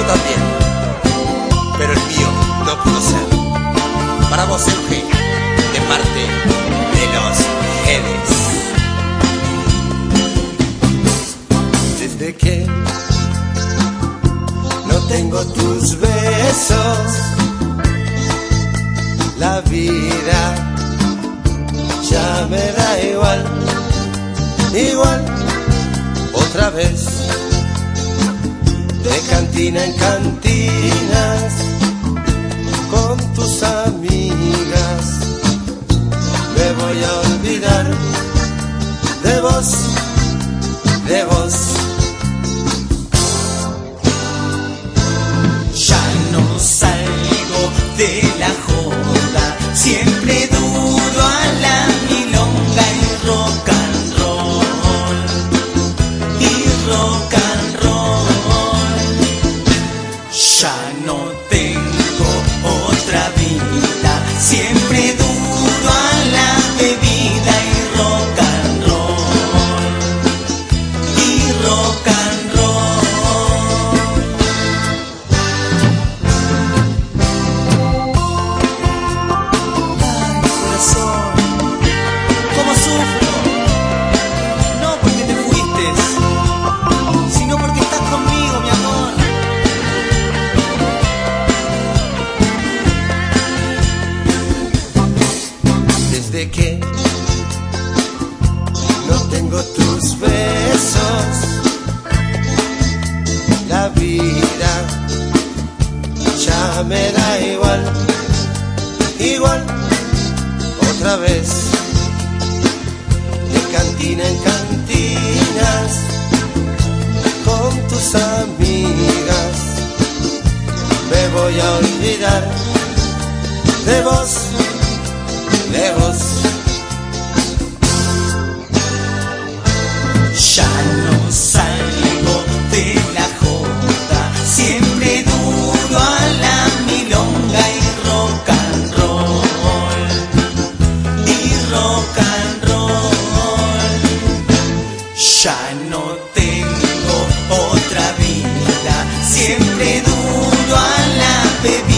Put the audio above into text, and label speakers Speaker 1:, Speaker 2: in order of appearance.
Speaker 1: también. Pero el mío no pudo ser. Para vos, Euge, de parte de los Genes.
Speaker 2: Desde que no tengo tus besos, la vida ya me da igual, igual, otra vez, en cantinas, con tus amigas, me voy a olvidar de vos, de vos.
Speaker 3: Ya no salgo de la joda, siempre duro Ya no
Speaker 2: desde que no tengo tus besos, la vida ya me da igual, igual, otra vez, de cantina en cantinas, con tus amigas, me voy a olvidar de vos
Speaker 3: Ya no salgo de la joda, siempre duro a la milonga y rock and roll, y rock and roll. Ya no tengo otra vida, siempre duro a la bebida